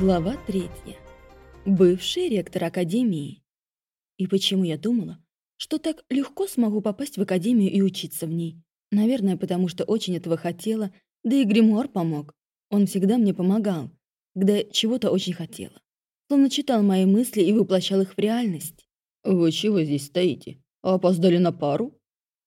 Глава третья. Бывший ректор Академии. И почему я думала, что так легко смогу попасть в Академию и учиться в ней? Наверное, потому что очень этого хотела, да и гримуар помог. Он всегда мне помогал, когда чего-то очень хотела. Словно читал мои мысли и воплощал их в реальность. «Вы чего здесь стоите? Опоздали на пару?»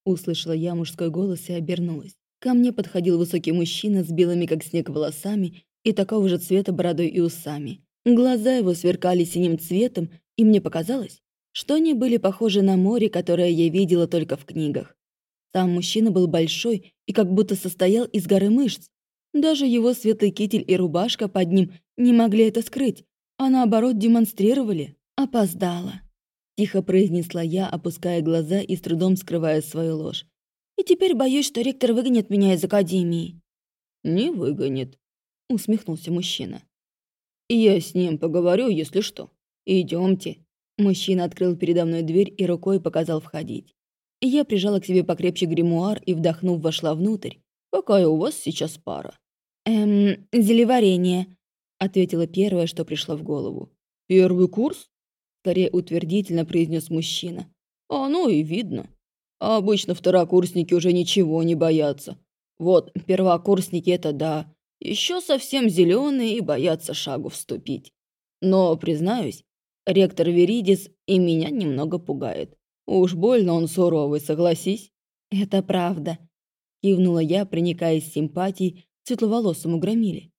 Услышала я мужской голос и обернулась. Ко мне подходил высокий мужчина с белыми как снег волосами и такого же цвета бородой и усами. Глаза его сверкали синим цветом, и мне показалось, что они были похожи на море, которое я видела только в книгах. Сам мужчина был большой и как будто состоял из горы мышц. Даже его светлый китель и рубашка под ним не могли это скрыть, а наоборот демонстрировали. «Опоздала», — тихо произнесла я, опуская глаза и с трудом скрывая свою ложь. «И теперь боюсь, что ректор выгонит меня из академии». «Не выгонит», усмехнулся мужчина. «Я с ним поговорю, если что. Идемте. Мужчина открыл передо мной дверь и рукой показал входить. Я прижала к себе покрепче гримуар и, вдохнув, вошла внутрь. «Какая у вас сейчас пара?» «Эм, зелеварение», — ответила первое, что пришло в голову. «Первый курс?» — скорее утвердительно произнес мужчина. «Оно и видно. Обычно второкурсники уже ничего не боятся. Вот, первокурсники — это да, еще совсем зеленые и боятся шагу вступить. Но, признаюсь, ректор Веридис и меня немного пугает. Уж больно он суровый, согласись. Это правда. Кивнула я, проникаясь симпатией светловолосому громиле.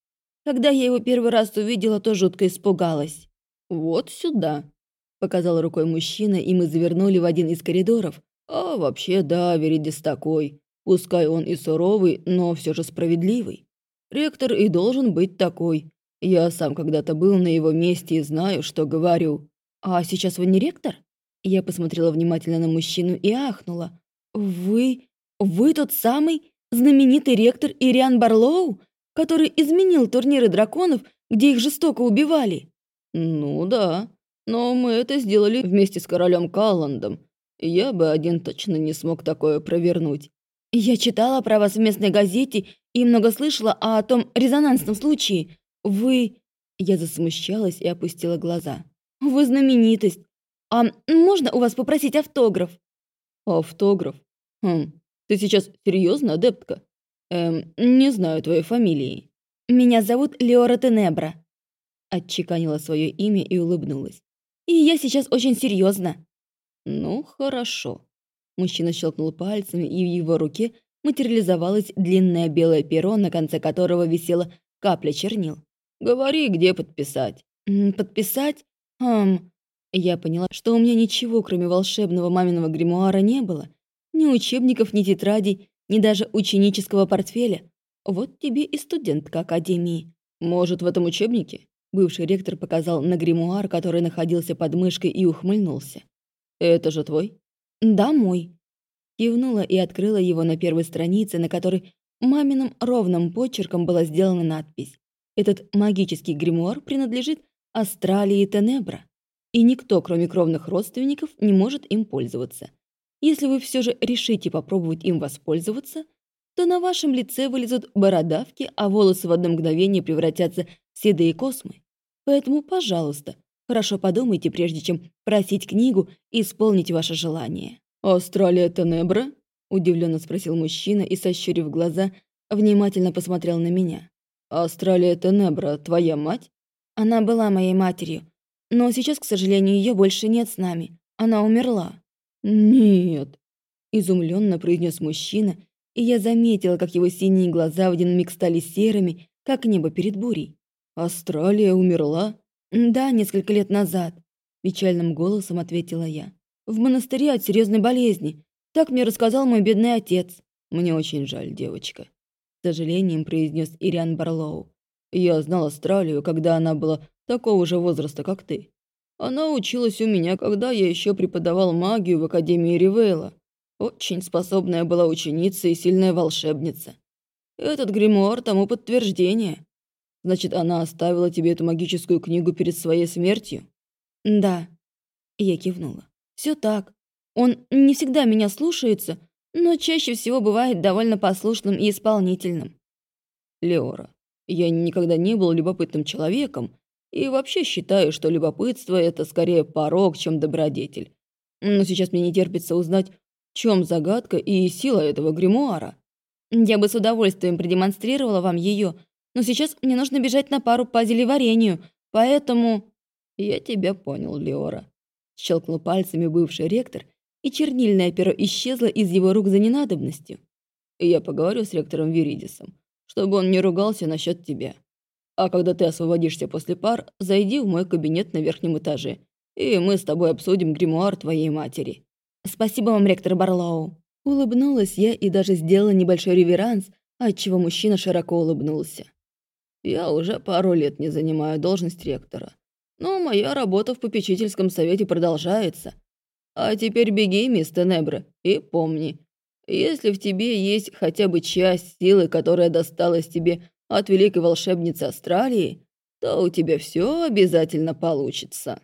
Когда я его первый раз увидела, то жутко испугалась. «Вот сюда», — показал рукой мужчина, и мы завернули в один из коридоров. «А вообще, да, Веридис такой. Пускай он и суровый, но все же справедливый. Ректор и должен быть такой. Я сам когда-то был на его месте и знаю, что говорю. А сейчас вы не ректор? Я посмотрела внимательно на мужчину и ахнула. Вы... вы тот самый знаменитый ректор Ириан Барлоу, который изменил турниры драконов, где их жестоко убивали? Ну да, но мы это сделали вместе с королем Калландом. Я бы один точно не смог такое провернуть. Я читала про вас в местной газете и много слышала о том резонансном случае. Вы...» Я засмущалась и опустила глаза. «Вы знаменитость. А можно у вас попросить автограф?» «Автограф? Хм, ты сейчас серьезно, адептка? Эм, не знаю твоей фамилии». «Меня зовут Леора Тенебра», — отчеканила свое имя и улыбнулась. «И я сейчас очень серьезно. «Ну, хорошо». Мужчина щелкнул пальцами, и в его руке материализовалось длинное белое перо, на конце которого висела капля чернил. «Говори, где подписать». «Подписать? Хм...» Я поняла, что у меня ничего, кроме волшебного маминого гримуара, не было. Ни учебников, ни тетрадей, ни даже ученического портфеля. Вот тебе и студентка академии. «Может, в этом учебнике?» Бывший ректор показал на гримуар, который находился под мышкой, и ухмыльнулся. «Это же твой?» «Да, мой». Кивнула и открыла его на первой странице, на которой маминым ровным почерком была сделана надпись. Этот магический гримуар принадлежит Астралии Тенебра, и никто, кроме кровных родственников, не может им пользоваться. Если вы все же решите попробовать им воспользоваться, то на вашем лице вылезут бородавки, а волосы в одно мгновение превратятся в седые космы. Поэтому, пожалуйста, хорошо подумайте, прежде чем просить книгу исполнить ваше желание. «Австралия Тенебра?» – удивленно спросил мужчина и, сощурив глаза, внимательно посмотрел на меня. «Австралия Тенебра твоя мать?» «Она была моей матерью, но сейчас, к сожалению, ее больше нет с нами. Она умерла». «Нет», – изумленно произнес мужчина, и я заметила, как его синие глаза в один миг стали серыми, как небо перед бурей. «Австралия умерла?» «Да, несколько лет назад», – печальным голосом ответила я в монастыре от серьезной болезни. Так мне рассказал мой бедный отец. Мне очень жаль, девочка. С сожалением произнес Ириан Барлоу. Я знал Австралию, когда она была такого же возраста, как ты. Она училась у меня, когда я еще преподавал магию в Академии Ривейла. Очень способная была ученица и сильная волшебница. Этот гримуар тому подтверждение. Значит, она оставила тебе эту магическую книгу перед своей смертью? Да. Я кивнула. Все так. Он не всегда меня слушается, но чаще всего бывает довольно послушным и исполнительным. Леора, я никогда не был любопытным человеком, И вообще считаю, что любопытство — это скорее порог, чем добродетель. Но сейчас мне не терпится узнать, в чем загадка и сила этого гримуара. Я бы с удовольствием продемонстрировала вам ее, но сейчас мне нужно бежать на пару по зелеварению, поэтому... Я тебя понял, Леора. Щелкнул пальцами бывший ректор, и чернильное перо исчезло из его рук за ненадобностью. Я поговорю с ректором Виридисом, чтобы он не ругался насчет тебя. А когда ты освободишься после пар, зайди в мой кабинет на верхнем этаже, и мы с тобой обсудим гримуар твоей матери». «Спасибо вам, ректор Барлоу». Улыбнулась я и даже сделала небольшой реверанс, отчего мужчина широко улыбнулся. «Я уже пару лет не занимаю должность ректора, но моя работа в попечительском совете продолжается. А теперь беги, мисс Тенебра, и помни, если в тебе есть хотя бы часть силы, которая досталась тебе от великой волшебницы Австралии, то у тебя все обязательно получится.